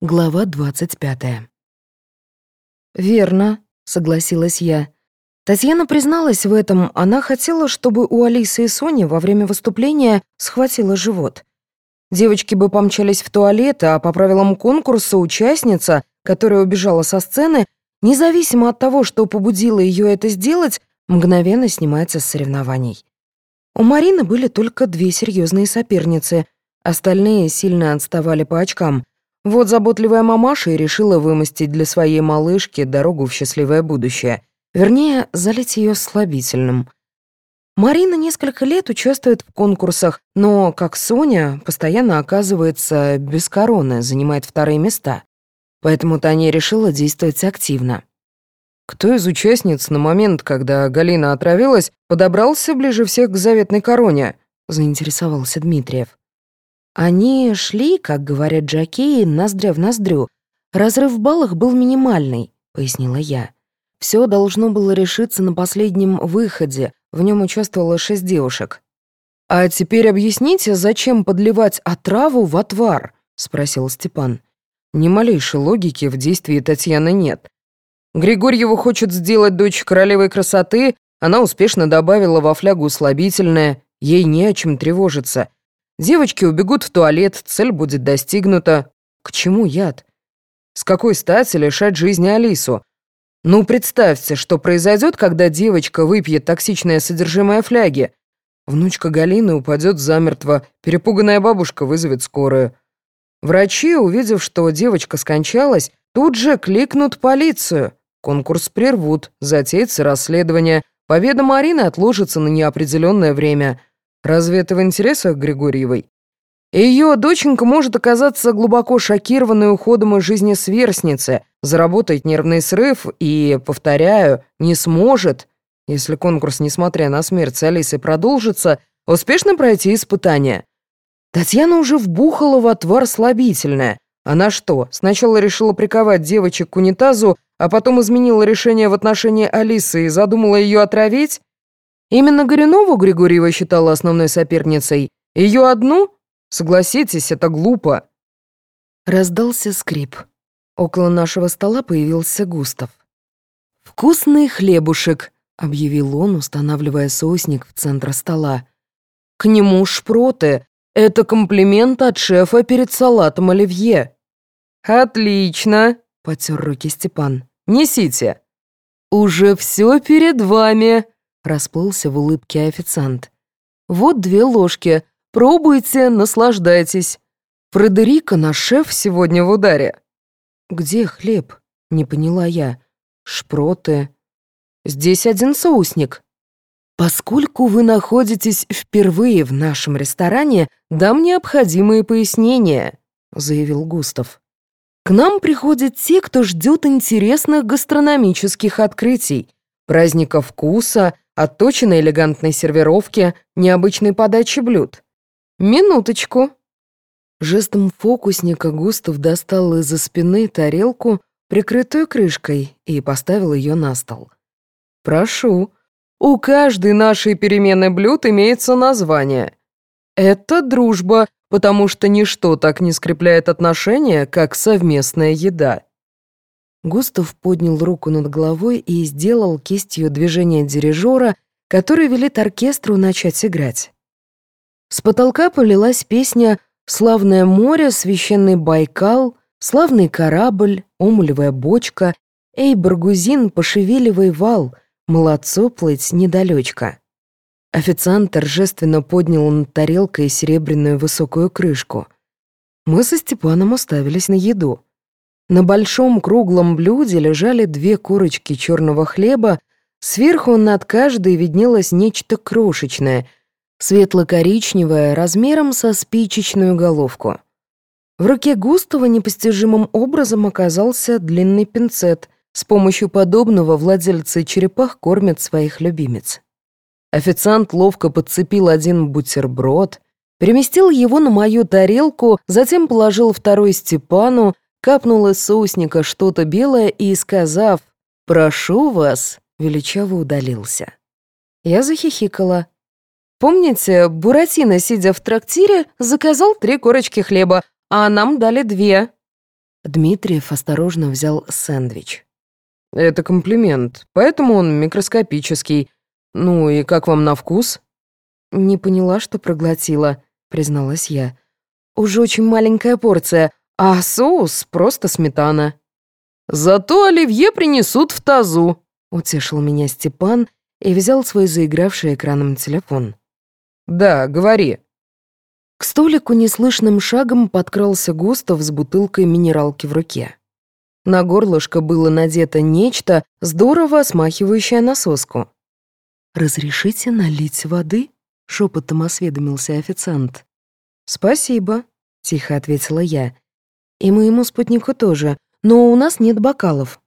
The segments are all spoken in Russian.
Глава двадцать пятая. «Верно», — согласилась я. Татьяна призналась в этом, она хотела, чтобы у Алисы и Сони во время выступления схватило живот. Девочки бы помчались в туалет, а по правилам конкурса участница, которая убежала со сцены, независимо от того, что побудило ее это сделать, мгновенно снимается с соревнований. У Марины были только две серьезные соперницы, остальные сильно отставали по очкам. Вот заботливая мамаша и решила вымостить для своей малышки дорогу в счастливое будущее. Вернее, залить ее слабительным. Марина несколько лет участвует в конкурсах, но, как Соня, постоянно оказывается без короны, занимает вторые места. Поэтому Таня решила действовать активно. Кто из участниц на момент, когда Галина отравилась, подобрался ближе всех к заветной короне? заинтересовался Дмитриев. Они шли, как говорят джокеи, ноздря в ноздрю. Разрыв в баллах был минимальный, пояснила я. Все должно было решиться на последнем выходе. В нем участвовало шесть девушек. «А теперь объясните, зачем подливать отраву в отвар?» — спросил Степан. Ни малейшей логики в действии Татьяны нет. Григорьева хочет сделать дочь королевой красоты, она успешно добавила во флягу слабительное, ей не о чем тревожиться. Девочки убегут в туалет, цель будет достигнута. К чему яд? С какой стати лишать жизни Алису? Ну, представьте, что произойдет, когда девочка выпьет токсичное содержимое фляги. Внучка Галины упадет замертво, перепуганная бабушка вызовет скорую. Врачи, увидев, что девочка скончалась, тут же кликнут полицию. Конкурс прервут, затеется расследование. Победа Марины отложится на неопределенное время. Разве это в интересах Григорьевой? Ее доченька может оказаться глубоко шокированной уходом из жизни сверстницы, заработать нервный срыв и, повторяю, не сможет, если конкурс, несмотря на смерть Алисы, продолжится, успешно пройти испытание. Татьяна уже вбухала в отвар слабительное. Она что, сначала решила приковать девочек к унитазу, а потом изменила решение в отношении Алисы и задумала ее отравить? Именно Горюнову Григорьева считала основной соперницей. Ее одну? Согласитесь, это глупо. Раздался скрип. Около нашего стола появился Густав. «Вкусный хлебушек», — объявил он, устанавливая соусник в центр стола. «К нему шпроты. Это комплимент от шефа перед салатом оливье». «Отлично», — потер руки Степан. «Несите». «Уже все перед вами», Расплылся в улыбке официант. «Вот две ложки. Пробуйте, наслаждайтесь. Фредерика наш шеф сегодня в ударе». «Где хлеб?» — не поняла я. «Шпроты». «Здесь один соусник». «Поскольку вы находитесь впервые в нашем ресторане, дам необходимые пояснения», — заявил Густав. «К нам приходят те, кто ждет интересных гастрономических открытий, праздника вкуса, отточенной элегантной сервировки, необычной подачи блюд. Минуточку. Жестом фокусника Густав достал из-за спины тарелку, прикрытую крышкой, и поставил ее на стол. «Прошу. У каждой нашей перемены блюд имеется название. Это дружба, потому что ничто так не скрепляет отношения, как совместная еда». Густав поднял руку над головой и сделал кистью движение дирижера, который велит оркестру начать играть. С потолка полилась песня «Славное море», «Священный Байкал», «Славный корабль», «Омулевая бочка», «Эй, Баргузин, пошевеливай вал», «Молодцо плыть недалечко». Официант торжественно поднял над тарелкой серебряную высокую крышку. Мы со Степаном уставились на еду — на большом круглом блюде лежали две корочки черного хлеба, сверху над каждой виднелось нечто крошечное, светло-коричневое, размером со спичечную головку. В руке Густава непостижимым образом оказался длинный пинцет. С помощью подобного владельцы черепах кормят своих любимец. Официант ловко подцепил один бутерброд, переместил его на мою тарелку, затем положил второй Степану, капнул из соусника что-то белое и, сказав «Прошу вас», величаво удалился. Я захихикала. Помните, Буратино, сидя в трактире, заказал три корочки хлеба, а нам дали две. Дмитриев осторожно взял сэндвич. «Это комплимент, поэтому он микроскопический. Ну и как вам на вкус?» «Не поняла, что проглотила», — призналась я. «Уже очень маленькая порция, а соус просто сметана». «Зато оливье принесут в тазу», — утешил меня Степан и взял свой заигравший экраном телефон. «Да, говори». К столику неслышным шагом подкрался Густав с бутылкой минералки в руке. На горлышко было надето нечто, здорово смахивающее на соску. «Разрешите налить воды?» — шепотом осведомился официант. «Спасибо», — тихо ответила я. «И моему спутнику тоже, но у нас нет бокалов».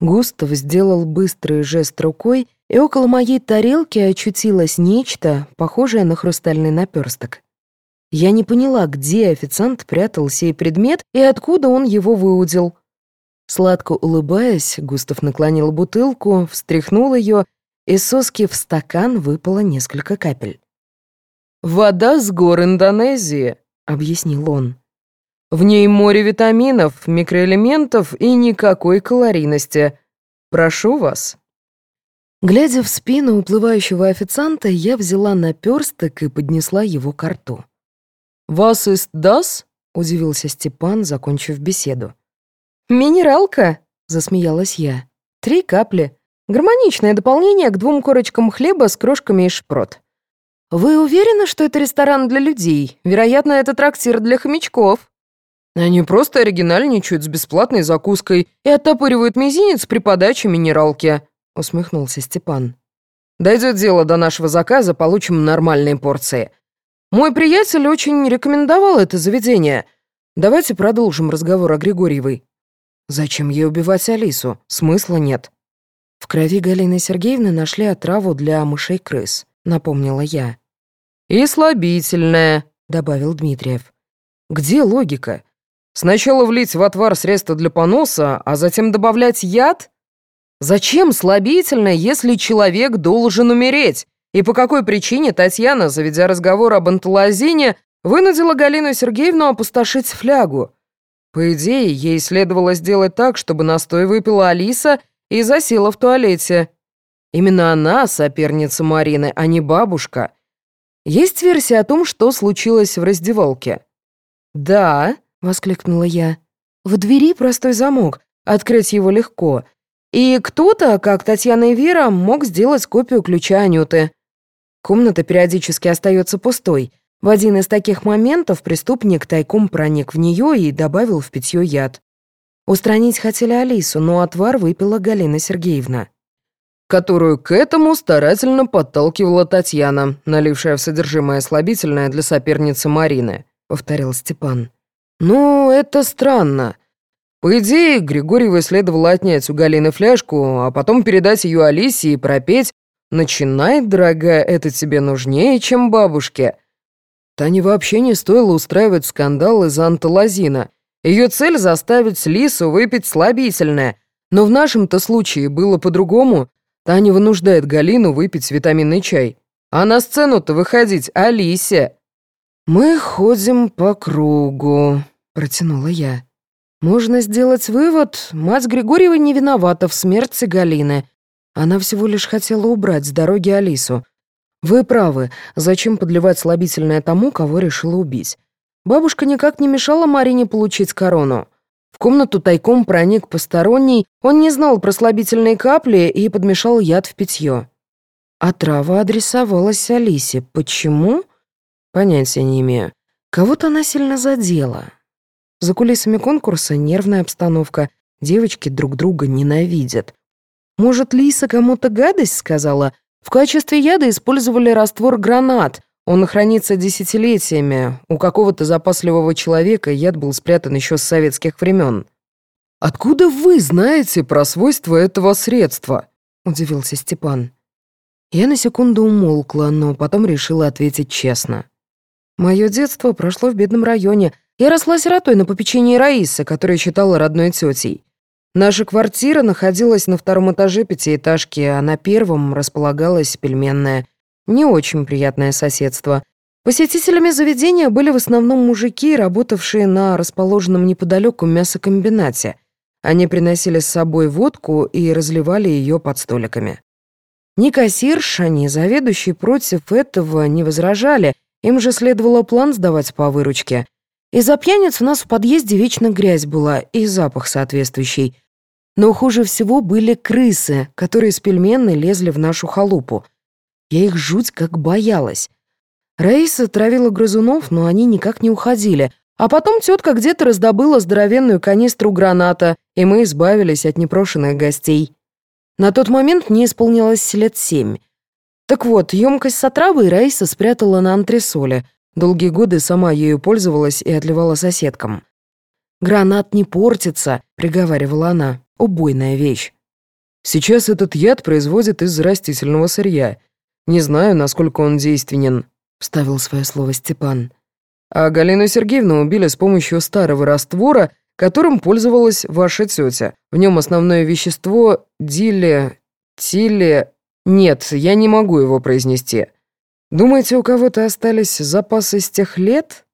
Густав сделал быстрый жест рукой, и около моей тарелки очутилось нечто, похожее на хрустальный наперсток. Я не поняла, где официант прятал сей предмет и откуда он его выудил. Сладко улыбаясь, Густав наклонил бутылку, встряхнул ее, и соски в стакан выпало несколько капель. «Вода с гор Индонезии», — объяснил он. «В ней море витаминов, микроэлементов и никакой калорийности. Прошу вас». Глядя в спину уплывающего официанта, я взяла наперсток и поднесла его к рту. «Вас ist das?» — удивился Степан, закончив беседу. «Минералка», — засмеялась я. «Три капли. Гармоничное дополнение к двум корочкам хлеба с крошками и шпрот. Вы уверены, что это ресторан для людей? Вероятно, это трактир для хомячков». Они просто оригинальничают с бесплатной закуской и оттопыривают мизинец при подаче минералки. — усмехнулся Степан. «Дойдет дело до нашего заказа, получим нормальные порции. Мой приятель очень рекомендовал это заведение. Давайте продолжим разговор о Григорьевой. Зачем ей убивать Алису? Смысла нет». «В крови Галины Сергеевны нашли отраву для мышей-крыс», — напомнила я. «И слабительное», — добавил Дмитриев. «Где логика? Сначала влить в отвар средства для поноса, а затем добавлять яд?» Зачем слабительное, если человек должен умереть? И по какой причине Татьяна, заведя разговор об анталазине, вынудила Галину Сергеевну опустошить флягу? По идее, ей следовало сделать так, чтобы настой выпила Алиса и засела в туалете. Именно она соперница Марины, а не бабушка. Есть версия о том, что случилось в раздевалке. «Да», — воскликнула я. «В двери простой замок. Открыть его легко. И кто-то, как Татьяна и Вера, мог сделать копию ключа Анюты. Комната периодически остается пустой. В один из таких моментов преступник тайком проник в нее и добавил в питье яд. Устранить хотели Алису, но отвар выпила Галина Сергеевна. Которую к этому старательно подталкивала Татьяна, налившая в содержимое слабительное для соперницы Марины, повторил Степан. «Ну, это странно. По идее, Григорьевой следовало отнять у Галины фляжку, а потом передать ее Алисе и пропеть «Начинай, дорогая, это тебе нужнее, чем бабушке». Тане вообще не стоило устраивать скандал из-за анталазина. Ее цель — заставить Лису выпить слабительное. Но в нашем-то случае было по-другому. Таня вынуждает Галину выпить витаминный чай. А на сцену-то выходить Алисе. «Мы ходим по кругу», — протянула я. Можно сделать вывод, мать Григорьева не виновата в смерти Галины. Она всего лишь хотела убрать с дороги Алису. Вы правы, зачем подливать слабительное тому, кого решила убить? Бабушка никак не мешала Марине получить корону. В комнату тайком проник посторонний, он не знал про слабительные капли и подмешал яд в питье. А трава адресовалась Алисе. Почему? Понятия не имею. Кого-то она сильно задела. За кулисами конкурса нервная обстановка, девочки друг друга ненавидят. Может, Лиса кому-то гадость сказала? В качестве яда использовали раствор гранат. Он хранится десятилетиями. У какого-то запасливого человека яд был спрятан еще с советских времен. «Откуда вы знаете про свойства этого средства?» — удивился Степан. Я на секунду умолкла, но потом решила ответить честно. Мое детство прошло в бедном районе, я росла сиротой на попечении Раисы, которая считала родной тетей. Наша квартира находилась на втором этаже пятиэтажки, а на первом располагалась пельменная. Не очень приятное соседство. Посетителями заведения были в основном мужики, работавшие на расположенном неподалеку мясокомбинате. Они приносили с собой водку и разливали ее под столиками. Ни кассирша, ни заведующий против этого не возражали, им же следовало план сдавать по выручке. Из-за пьяниц у нас в подъезде вечно грязь была и запах соответствующий. Но хуже всего были крысы, которые с пельменной лезли в нашу халупу. Я их жуть как боялась. Раиса травила грызунов, но они никак не уходили. А потом тетка где-то раздобыла здоровенную канистру граната, и мы избавились от непрошенных гостей. На тот момент мне исполнилось лет семь. Так вот, емкость с отравой Раиса спрятала на антресоле. Долгие годы сама ею пользовалась и отливала соседкам. «Гранат не портится», — приговаривала она. «Убойная вещь». «Сейчас этот яд производят из растительного сырья. Не знаю, насколько он действенен», — вставил свое слово Степан. «А Галину Сергеевну убили с помощью старого раствора, которым пользовалась ваша тетя. В нем основное вещество диле... тиле... Нет, я не могу его произнести. Думаете, у кого-то остались запасы с тех лет?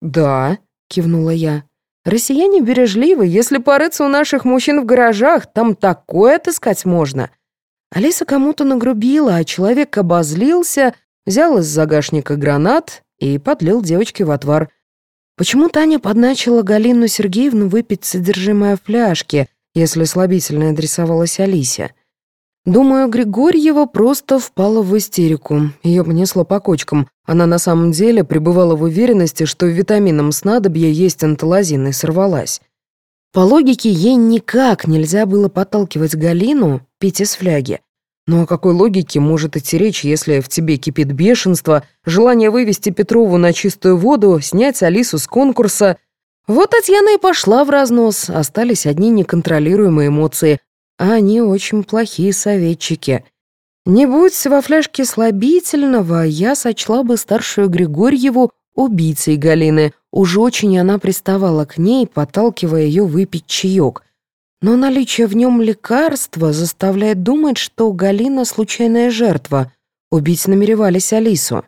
Да, кивнула я. Россияне бережливы. Если порыться у наших мужчин в гаражах, там такое отыскать можно. Алиса кому-то нагрубила, а человек обозлился, взял из загашника гранат и подлил девочке в отвар — Почему Таня подначила Галину Сергеевну выпить содержимое фляжки, если слабительное адресовалось Алисе? Думаю, Григорьева просто впала в истерику. Ее понесло по кочкам. Она на самом деле пребывала в уверенности, что витамином снадобья есть анталазин и сорвалась. По логике, ей никак нельзя было подталкивать Галину пить из фляги. Но о какой логике может идти речь, если в тебе кипит бешенство, желание вывести Петрову на чистую воду, снять Алису с конкурса? Вот Татьяна и пошла в разнос, остались одни неконтролируемые эмоции, а они очень плохие советчики. Не будь во фляжке слабительного, я сочла бы старшую Григорьеву убийцей Галины. Уж очень она приставала к ней, подталкивая ее выпить чаек — но наличие в нем лекарства заставляет думать, что Галина — случайная жертва. Убить намеревались Алису.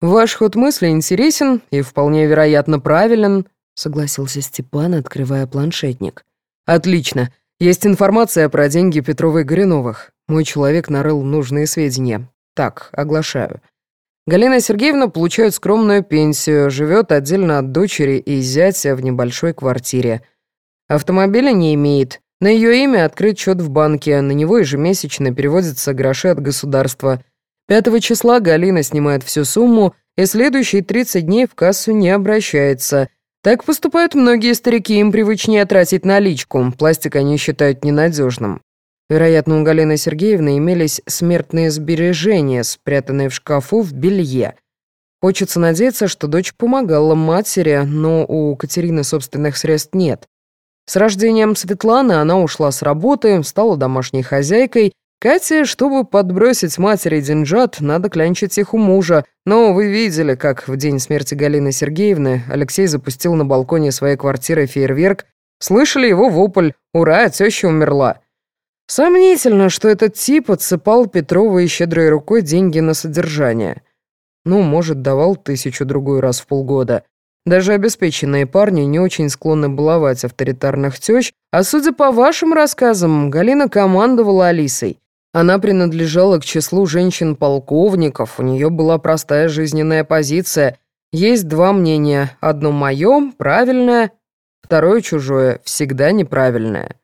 «Ваш ход мысли интересен и вполне вероятно правилен», — согласился Степан, открывая планшетник. «Отлично. Есть информация про деньги Петрова и. Мой человек нарыл нужные сведения. Так, оглашаю. Галина Сергеевна получает скромную пенсию, живет отдельно от дочери и зятя в небольшой квартире — Автомобиля не имеет. На ее имя открыт счет в банке, на него ежемесячно переводятся гроши от государства. 5 числа Галина снимает всю сумму и следующие 30 дней в кассу не обращается. Так поступают многие старики, им привычнее тратить наличку, пластик они считают ненадежным. Вероятно, у Галины Сергеевны имелись смертные сбережения, спрятанные в шкафу в белье. Хочется надеяться, что дочь помогала матери, но у Катерины собственных средств нет. С рождением Светланы она ушла с работы, стала домашней хозяйкой. Кате, чтобы подбросить матери деньжат, надо клянчить их у мужа. Но вы видели, как в день смерти Галины Сергеевны Алексей запустил на балконе своей квартиры фейерверк. Слышали его вопль «Ура, теща умерла!». Сомнительно, что этот тип отсыпал Петровой щедрой рукой деньги на содержание. Ну, может, давал тысячу-другую раз в полгода. Даже обеспеченные парни не очень склонны баловать авторитарных тёщ, а судя по вашим рассказам, Галина командовала Алисой. Она принадлежала к числу женщин-полковников, у нее была простая жизненная позиция. Есть два мнения, одно мое, правильное, второе чужое, всегда неправильное.